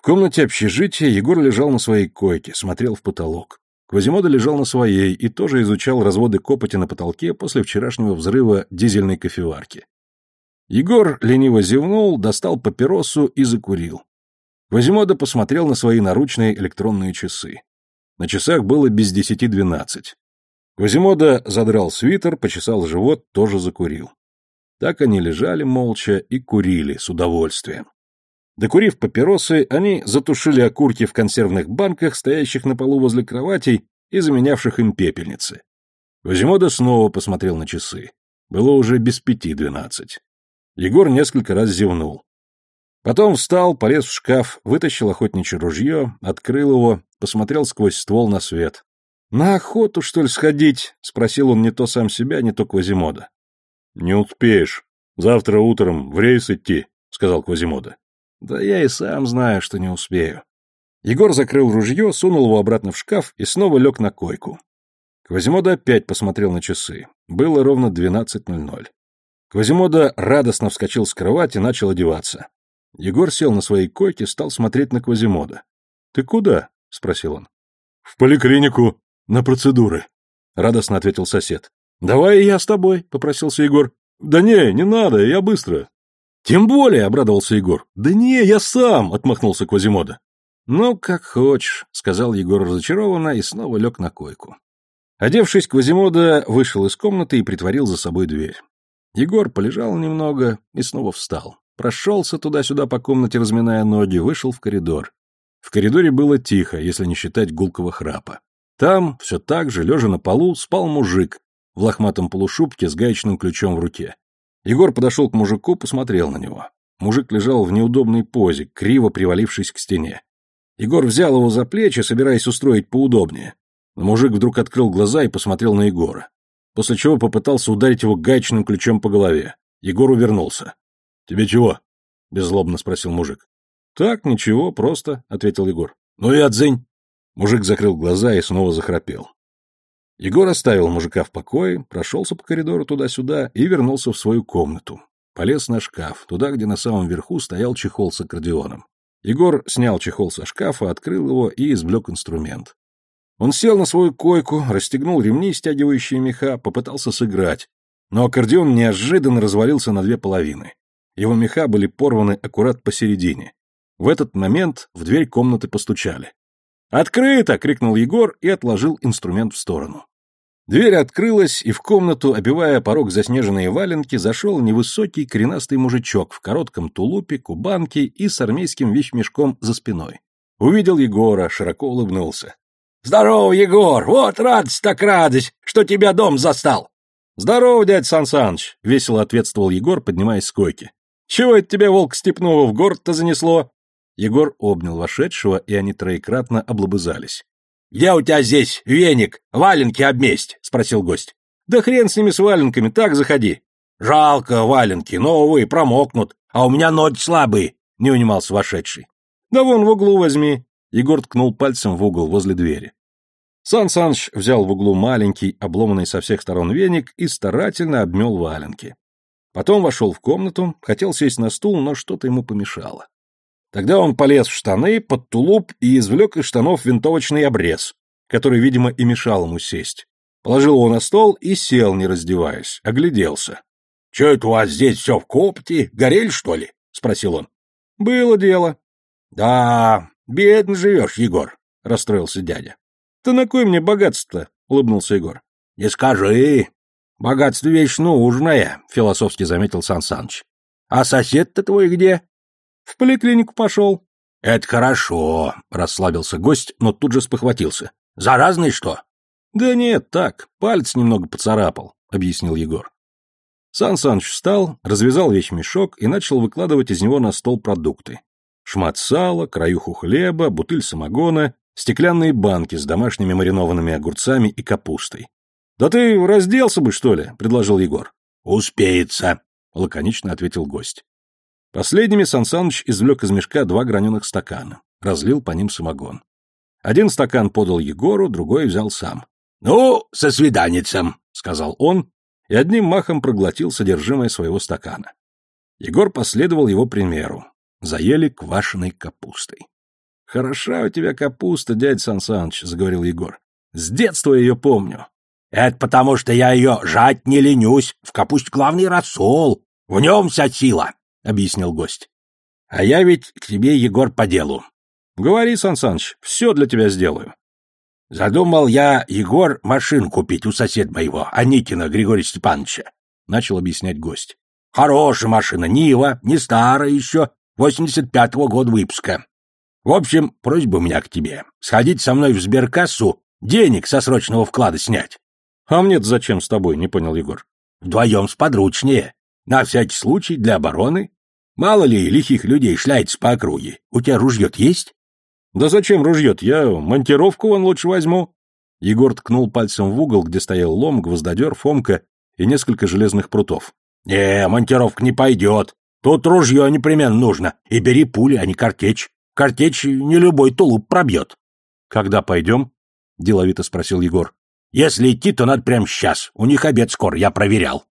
В комнате общежития Егор лежал на своей койке, смотрел в потолок. Квазимода лежал на своей и тоже изучал разводы копоти на потолке после вчерашнего взрыва дизельной кофеварки. Егор лениво зевнул, достал папиросу и закурил. Квазимода посмотрел на свои наручные электронные часы. На часах было без десяти двенадцать. Квазимода задрал свитер, почесал живот, тоже закурил. Так они лежали молча и курили с удовольствием. Докурив папиросы, они затушили окурки в консервных банках, стоящих на полу возле кроватей и заменявших им пепельницы. Квазимода снова посмотрел на часы. Было уже без пяти двенадцать. Егор несколько раз зевнул. Потом встал, полез в шкаф, вытащил охотничье ружье, открыл его, посмотрел сквозь ствол на свет. «На охоту, что ли, сходить?» — спросил он не то сам себя, не то Квазимода. «Не успеешь. Завтра утром в рейс идти», — сказал Квазимода. «Да я и сам знаю, что не успею». Егор закрыл ружье, сунул его обратно в шкаф и снова лег на койку. Квазимода опять посмотрел на часы. Было ровно 12.00. Квазимода радостно вскочил с кровати, начал одеваться. Егор сел на своей койке, стал смотреть на Квазимода. — Ты куда? — спросил он. — В поликлинику. На процедуры. — радостно ответил сосед. — Давай я с тобой, — попросился Егор. — Да не, не надо, я быстро. — Тем более, — обрадовался Егор. — Да не, я сам, — отмахнулся Квазимода. — Ну, как хочешь, — сказал Егор разочарованно и снова лег на койку. Одевшись, Квазимода вышел из комнаты и притворил за собой дверь. Егор полежал немного и снова встал. Прошелся туда-сюда по комнате, разминая ноги, вышел в коридор. В коридоре было тихо, если не считать гулкого храпа. Там, все так же, лежа на полу, спал мужик в лохматом полушубке с гаечным ключом в руке. Егор подошел к мужику, посмотрел на него. Мужик лежал в неудобной позе, криво привалившись к стене. Егор взял его за плечи, собираясь устроить поудобнее. Но мужик вдруг открыл глаза и посмотрел на Егора. После чего попытался ударить его гаечным ключом по голове. Егор увернулся. «Тебе чего?» — беззлобно спросил мужик. «Так, ничего, просто», — ответил Егор. «Ну и отзынь». Мужик закрыл глаза и снова захрапел. Егор оставил мужика в покое, прошелся по коридору туда-сюда и вернулся в свою комнату. Полез на шкаф, туда, где на самом верху стоял чехол с аккордеоном. Егор снял чехол со шкафа, открыл его и извлек инструмент. Он сел на свою койку, расстегнул ремни, стягивающие меха, попытался сыграть, но аккордеон неожиданно развалился на две половины. Его меха были порваны аккурат посередине. В этот момент в дверь комнаты постучали. «Открыто!» — крикнул Егор и отложил инструмент в сторону. Дверь открылась, и в комнату, обивая порог заснеженные валенки, зашел невысокий коренастый мужичок в коротком тулупе, кубанке и с армейским вещмешком за спиной. Увидел Егора, широко улыбнулся. «Здорово, Егор! Вот радость так радость, что тебя дом застал!» «Здорово, дядь Сан Саныч!» — весело ответствовал Егор, поднимаясь с койки. Чего это тебя, волк степного, в город-то занесло?» Егор обнял вошедшего, и они троекратно облобызались. «Где у тебя здесь веник? Валенки обместь?» — спросил гость. «Да хрен с ними с валенками, так заходи». «Жалко валенки, новые, промокнут, а у меня ноги слабые», — не унимался вошедший. «Да вон в углу возьми». Егор ткнул пальцем в угол возле двери. Сан Саныч взял в углу маленький, обломанный со всех сторон веник и старательно обмел валенки. Потом вошел в комнату, хотел сесть на стул, но что-то ему помешало. Тогда он полез в штаны, под тулуп и извлек из штанов винтовочный обрез, который, видимо, и мешал ему сесть. Положил его на стол и сел, не раздеваясь, огляделся. — Че это у вас здесь все в копоте? Горель, что ли? — спросил он. — Было дело. — Да, бедно живешь, Егор, — расстроился дядя. — Да на кой мне богатство-то? — улыбнулся Егор. — Не скажи, Богатство вещь нужная, философски заметил Сан Саныч. А сосед-то твой где? В поликлинику пошел. Это хорошо, расслабился гость, но тут же спохватился. Заразный что? Да нет, так, палец немного поцарапал, объяснил Егор. Сан Саныч встал, развязал вещмешок и начал выкладывать из него на стол продукты. Шмат сала, краюху хлеба, бутыль самогона, стеклянные банки с домашними маринованными огурцами и капустой. «Да ты разделся бы, что ли?» — предложил Егор. «Успеется», — лаконично ответил гость. Последними Сан Саныч извлек из мешка два граненых стакана, разлил по ним самогон. Один стакан подал Егору, другой взял сам. «Ну, со свиданицем», — сказал он, и одним махом проглотил содержимое своего стакана. Егор последовал его примеру. Заели квашеной капустой. Хороша у тебя капуста, дядь Сан Саныч, заговорил Егор. С детства ее помню. Это потому, что я ее жать не ленюсь. В капусте главный рассол. В нем вся сила, — объяснил гость. А я ведь к тебе, Егор, по делу. Говори, Сан Саныч, все для тебя сделаю. Задумал я, Егор, машин купить у соседа моего, Аникина Григория Степановича, — начал объяснять гость. Хорошая машина, Нива, не старая еще, 85-го года выпуска. В общем, просьба у меня к тебе. Сходить со мной в сберкассу, денег со срочного вклада снять. А мне-то зачем с тобой, не понял Егор. Вдвоем сподручнее. На всякий случай, для обороны. Мало ли лихих людей шляется по округе. У тебя ружье есть? Да зачем ружье-то? Я монтировку вон лучше возьму. Егор ткнул пальцем в угол, где стоял лом, гвоздодер, фомка и несколько железных прутов. «Не, монтировка не пойдет. Тут ружье непременно нужно. И бери пули, а не картечь. Картечь не любой тулуп пробьет». «Когда пойдем?» — деловито спросил Егор. «Если идти, то надо прямо сейчас. У них обед скоро, я проверял».